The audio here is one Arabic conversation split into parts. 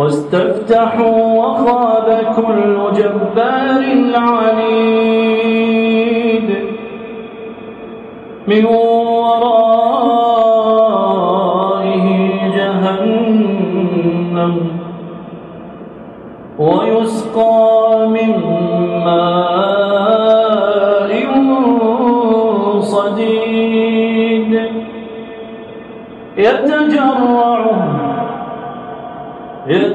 واستفتحوا وخاب كل جبار عنيد. من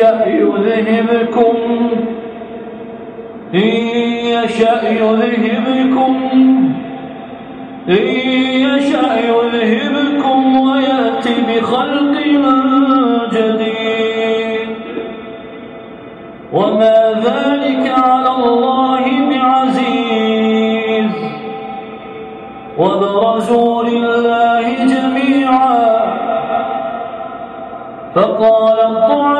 يشأ يذهبكم. إن يشأ يذهبكم. إن يشأ يذهبكم ويأتي بخلق جديد. وما ذلك على الله بعزيز. وبرزوا لله جميعا. فقال الضعفاء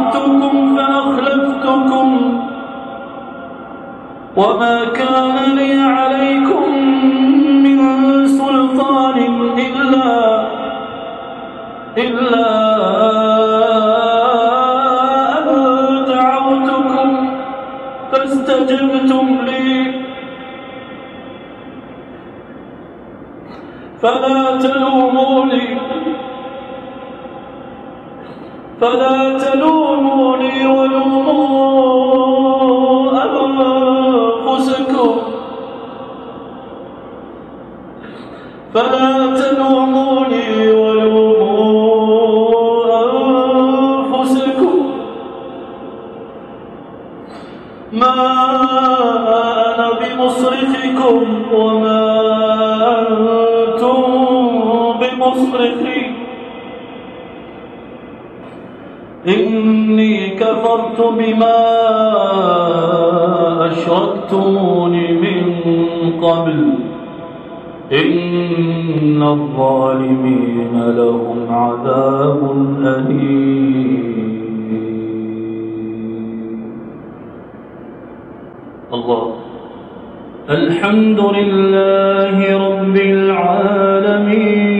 ووعدتكم فأخلفتكم وما كان لي عليكم من سلطان إلا إلا أن دعوتكم فاستجبتم لي. فلا تلوموني. فلا تلوموني ولوموا أنفسكم. فلا تلوموني ولوموا أنفسكم. ما أنا بمصرخكم وما أنتم بمصرخي إني كفرت بما أشركتمون من قبل. إن الظالمين لهم عذاب أليم. الله. الحمد لله رب العالمين.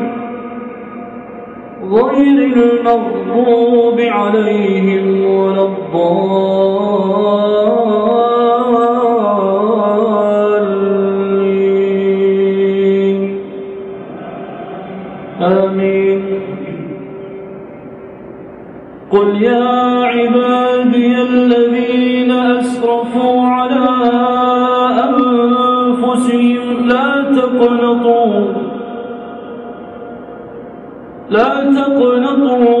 غير المغضوب عليهم ولا الضالين. آمين. قل يا تقنطوا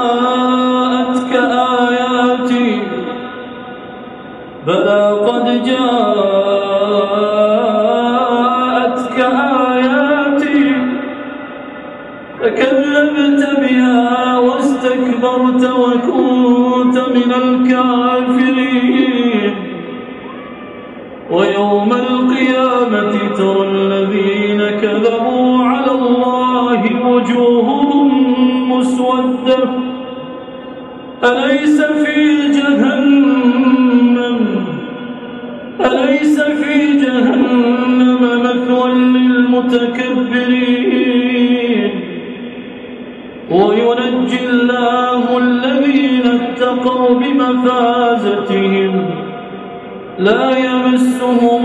المتكبرين وينجي الله الذين اتقوا بمفازتهم. لا يمسهم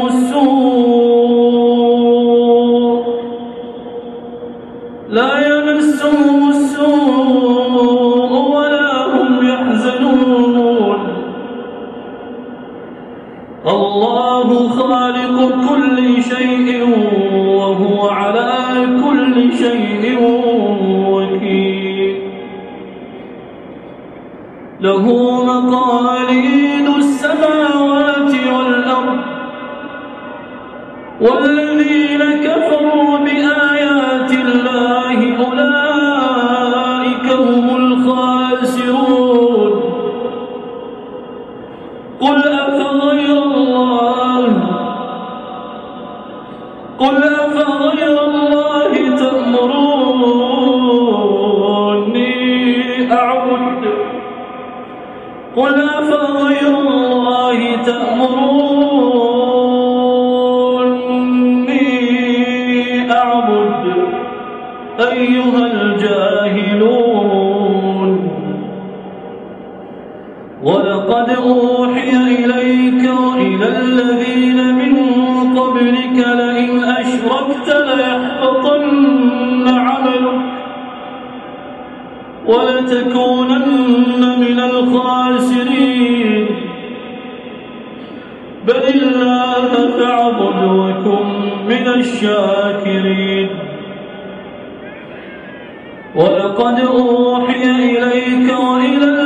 ولتكونن من الخاسرين. بل الله فاعبد وكن من الشاكرين. ولقد أوحي إليك وإلى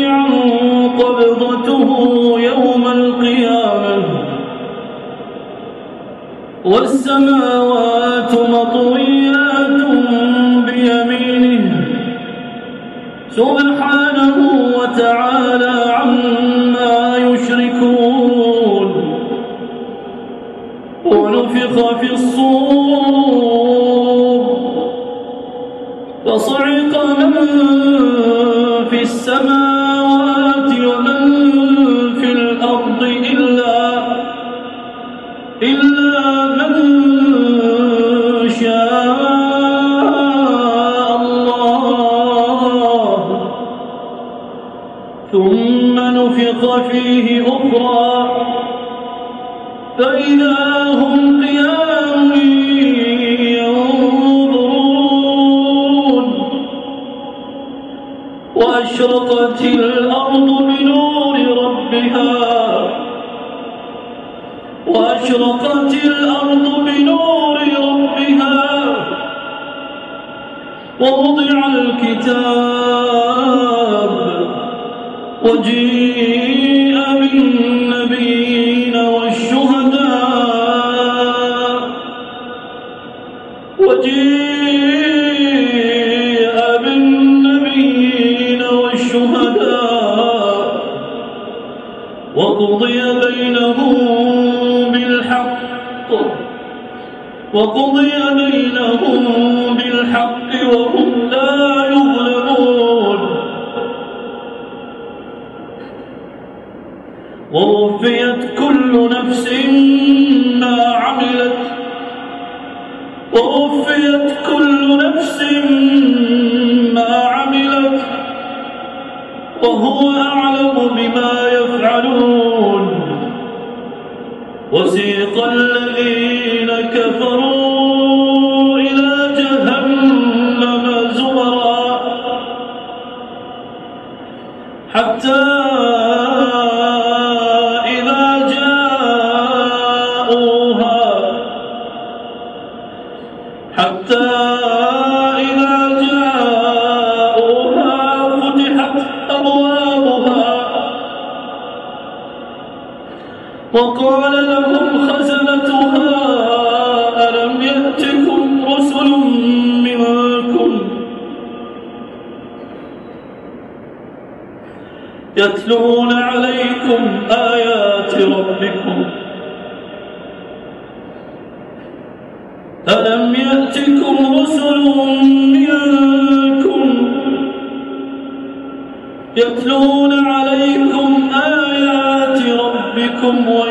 والسماوات شاء الله. ثم نفخ فيه أخرى. فإذا وجيء بالنبيين والشهداء. وجيء بالنبيين والشهداء. وقضي بينهم بالحق. وقضي بينهم بالحق وهم لا ووفيت كل نفس ما عملت. ووفيت كل نفس ما عملت. وهو أعلم بما يفعلون. وسيق الذين كفروا يتلون عليكم آيات ربكم وينذرونكم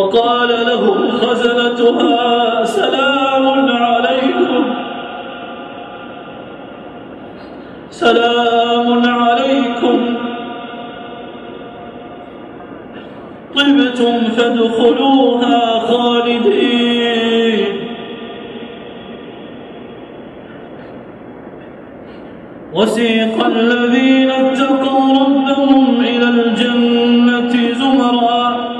وقال لهم خزنتها سلام عليكم. سلام عليكم. طبتم فادخلوها خالدين. وسيق الذين اتقوا ربهم إلى الجنة زمرا.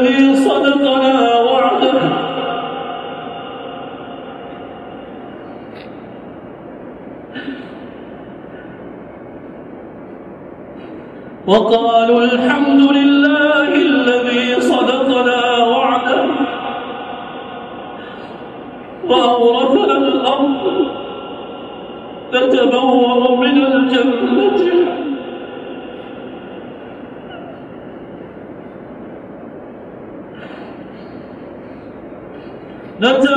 الذي صدقنا وعده. وقالوا الحمد لله الذي صدقنا وعده. وأورثنا الأرض نتبوأ من الجنة.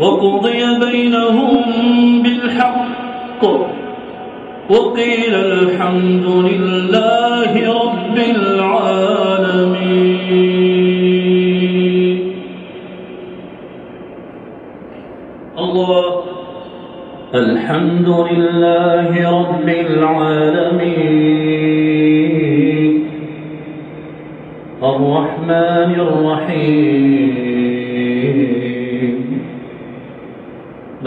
وقضي بينهم بالحق. وقيل الحمد لله رب العالمين. الله. الحمد لله رب العالمين. الرحمن الرحيم.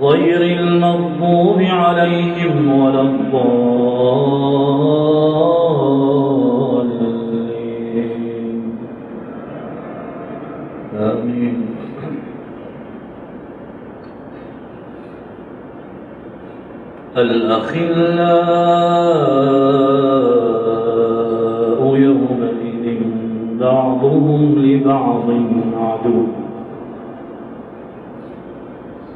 غير المغضوب عليهم ولا الضالين. آمين. الأخلاء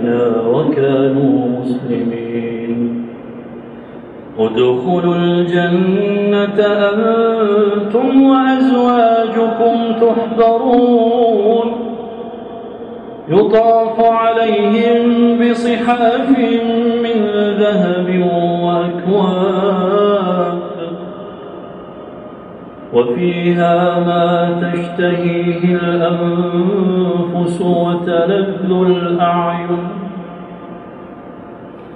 بآياتنا وكانوا مسلمين. ادخلوا الجنة أنتم وأزواجكم تحضرون. يطاف عليهم بصحاف من ذهب وأكواب. وفيها ما تشتهيه الأنفس وتلذ الأعين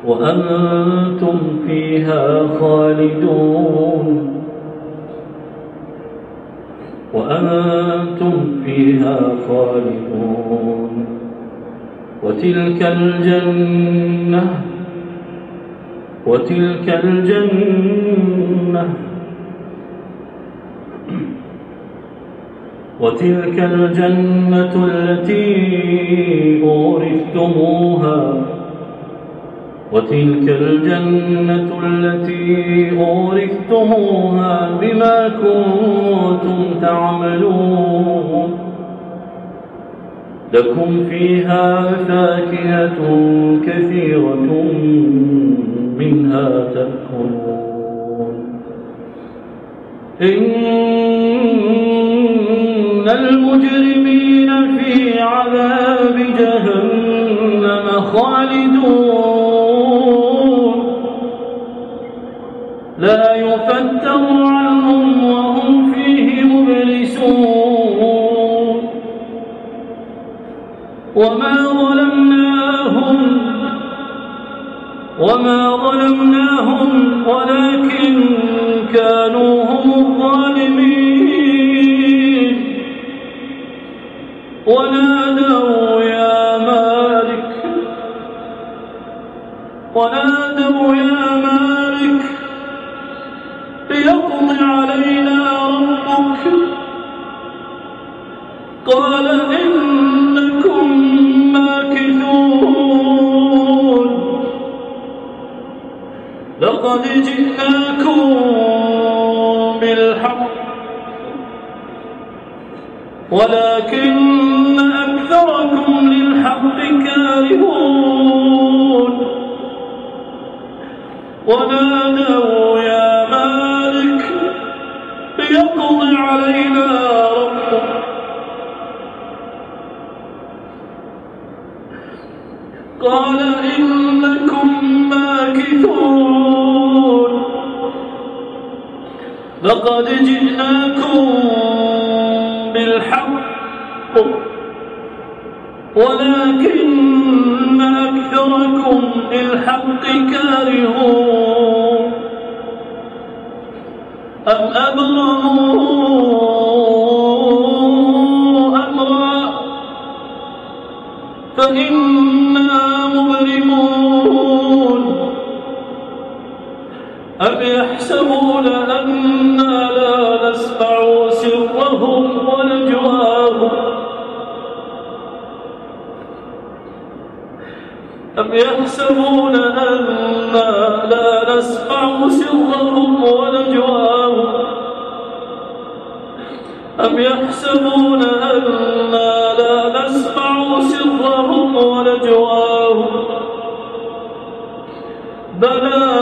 وأنتم فيها خالدون وأنتم فيها خالدون وتلك الجنة وتلك الجنة وتلك الجنة التي أورثتموها. وتلك الجنة التي أورثتموها بما كنتم تعملون. لكم فيها فاكهة كثيرة منها تأكلون. المجرمين في عذاب جهنم خالدون. لا يفتر عنهم وهم فيه مبلسون. وما ظلمناهم وما ظلمناهم ولكن كانوا ونادوا يا مالك. ونادوا يا مالك. ليقض علينا ربك. قال إنكم ماكثون. لقد جئناكم بالحق. ولكن ونادوا يا مالك ليقض علينا ربك. قال إنكم ماكثون. لقد جئناكم بالحق ولكن أكثركم للحق كارهون أم أبرموا أمرا فإنا مبرمون أم يحسبون أنا لا نسمع سرهم ونجواهم أم يحسبون أنا لا نسمع سرهم ونجواهم أم يحسبون أنا لا نسمع سرهم ونجواهم؟ بلى